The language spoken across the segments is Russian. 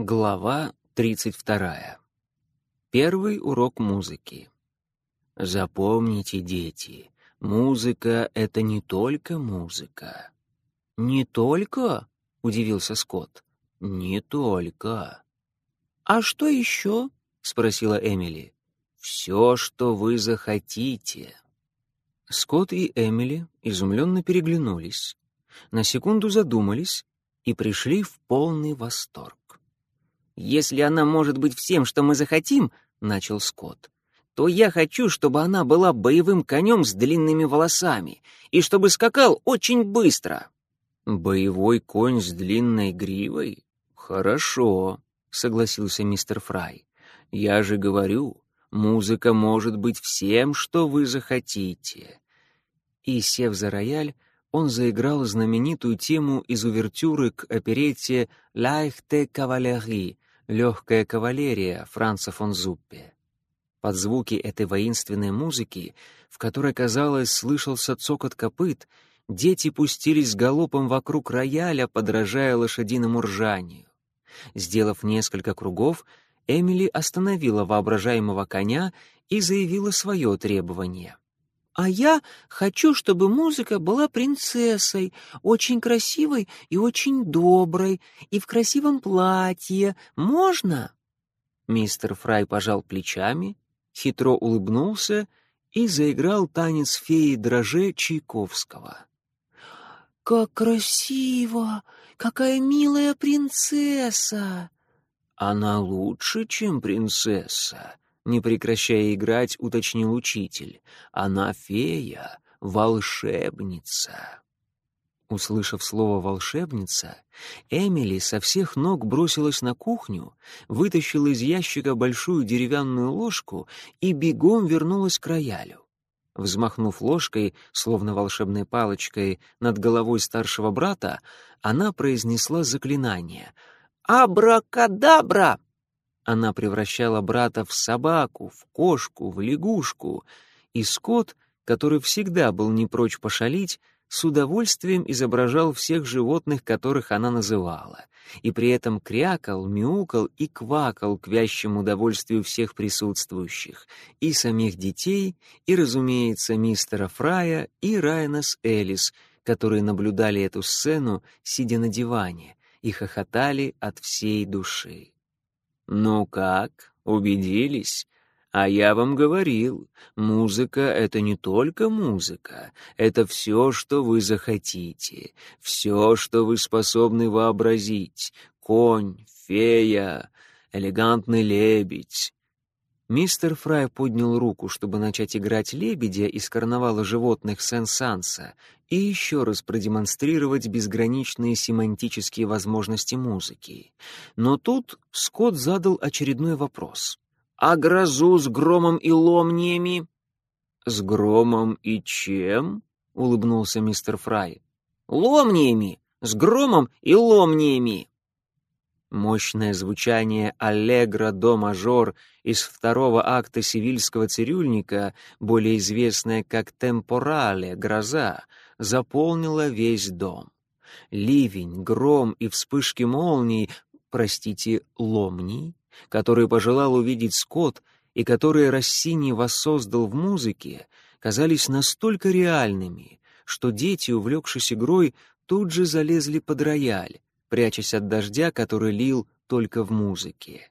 Глава 32. Первый урок музыки. Запомните, дети, музыка — это не только музыка. «Не только?» — удивился Скотт. «Не только». «А что еще?» — спросила Эмили. «Все, что вы захотите». Скотт и Эмили изумленно переглянулись, на секунду задумались и пришли в полный восторг. «Если она может быть всем, что мы захотим», — начал Скотт, «то я хочу, чтобы она была боевым конем с длинными волосами и чтобы скакал очень быстро». «Боевой конь с длинной гривой? Хорошо», — согласился мистер Фрай. «Я же говорю, музыка может быть всем, что вы захотите». И, сев за рояль, он заиграл знаменитую тему из увертюры к оперете «Лайхте кавалери», «Легкая кавалерия» Франца фон Зуппе. Под звуки этой воинственной музыки, в которой, казалось, слышался цокот копыт, дети пустились галопом вокруг рояля, подражая лошадиному ржанию. Сделав несколько кругов, Эмили остановила воображаемого коня и заявила свое требование. А я хочу, чтобы музыка была принцессой, очень красивой и очень доброй, и в красивом платье. Можно?» Мистер Фрай пожал плечами, хитро улыбнулся и заиграл танец феи дроже Чайковского. «Как красиво! Какая милая принцесса!» «Она лучше, чем принцесса», не прекращая играть, уточнил учитель. «Она фея, волшебница». Услышав слово «волшебница», Эмили со всех ног бросилась на кухню, вытащила из ящика большую деревянную ложку и бегом вернулась к роялю. Взмахнув ложкой, словно волшебной палочкой, над головой старшего брата, она произнесла заклинание «Абракадабра!» Она превращала брата в собаку, в кошку, в лягушку, и Скотт, который всегда был не прочь пошалить, с удовольствием изображал всех животных, которых она называла, и при этом крякал, мяукал и квакал к вящему удовольствию всех присутствующих, и самих детей, и, разумеется, мистера Фрая и Райана с Элис, которые наблюдали эту сцену, сидя на диване, и хохотали от всей души. «Ну как, убедились? А я вам говорил, музыка — это не только музыка, это все, что вы захотите, все, что вы способны вообразить. Конь, фея, элегантный лебедь, Мистер Фрай поднял руку, чтобы начать играть лебедя из карнавала животных Сен-Санса и еще раз продемонстрировать безграничные семантические возможности музыки. Но тут Скотт задал очередной вопрос. «А грозу с громом и ломниями?» «С громом и чем?» — улыбнулся мистер Фрай. «Ломниями! С громом и ломниями!» Мощное звучание аллегро до мажор из второго акта сивильского цирюльника, более известное как темпорале, гроза, заполнило весь дом. Ливень, гром и вспышки молний, простите, ломний, которые пожелал увидеть Скотт и которые Рассини воссоздал в музыке, казались настолько реальными, что дети, увлекшись игрой, тут же залезли под рояль, прячась от дождя, который лил только в музыке.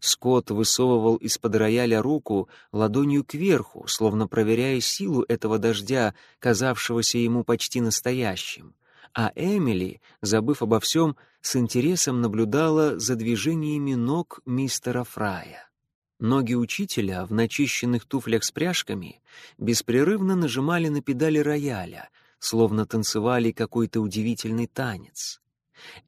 Скотт высовывал из-под рояля руку ладонью кверху, словно проверяя силу этого дождя, казавшегося ему почти настоящим. А Эмили, забыв обо всем, с интересом наблюдала за движениями ног мистера Фрая. Ноги учителя в начищенных туфлях с пряжками беспрерывно нажимали на педали рояля, словно танцевали какой-то удивительный танец.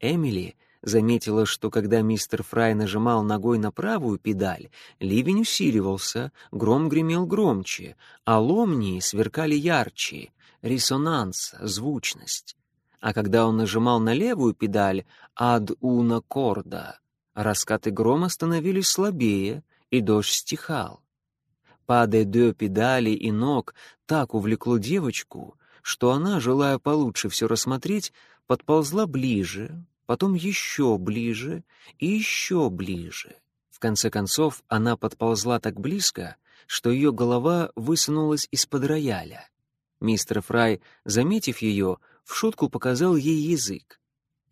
Эмили заметила, что когда мистер Фрай нажимал ногой на правую педаль, ливень усиливался, гром гремел громче, а ломни сверкали ярче, резонанс, звучность. А когда он нажимал на левую педаль «ад уна корда», раскаты грома становились слабее, и дождь стихал. Падая до педали и ног так увлекло девочку, что она, желая получше все рассмотреть, подползла ближе, потом еще ближе и еще ближе. В конце концов, она подползла так близко, что ее голова высунулась из-под рояля. Мистер Фрай, заметив ее, в шутку показал ей язык.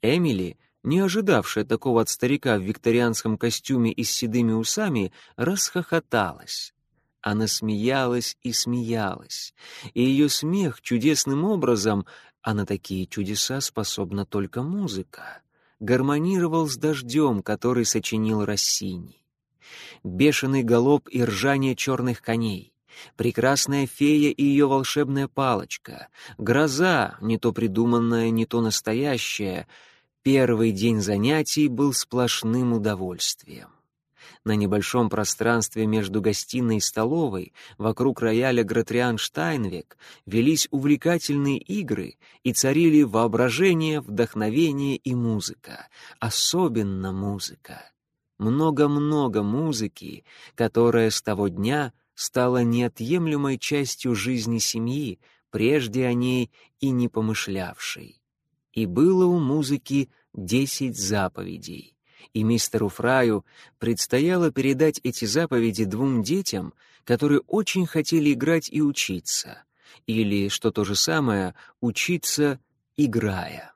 Эмили, не ожидавшая такого от старика в викторианском костюме и с седыми усами, расхохоталась. Она смеялась и смеялась, и ее смех чудесным образом, а на такие чудеса способна только музыка, гармонировал с дождем, который сочинил Россини. Бешеный галоп и ржание черных коней, прекрасная фея и ее волшебная палочка, гроза, не то придуманная, не то настоящая — Первый день занятий был сплошным удовольствием. На небольшом пространстве между гостиной и столовой, вокруг рояля Гратриан Штайнвек, велись увлекательные игры и царили воображение, вдохновение и музыка, особенно музыка. Много-много музыки, которая с того дня стала неотъемлемой частью жизни семьи, прежде о ней и не помышлявшей и было у музыки десять заповедей. И мистеру Фраю предстояло передать эти заповеди двум детям, которые очень хотели играть и учиться, или, что то же самое, учиться, играя.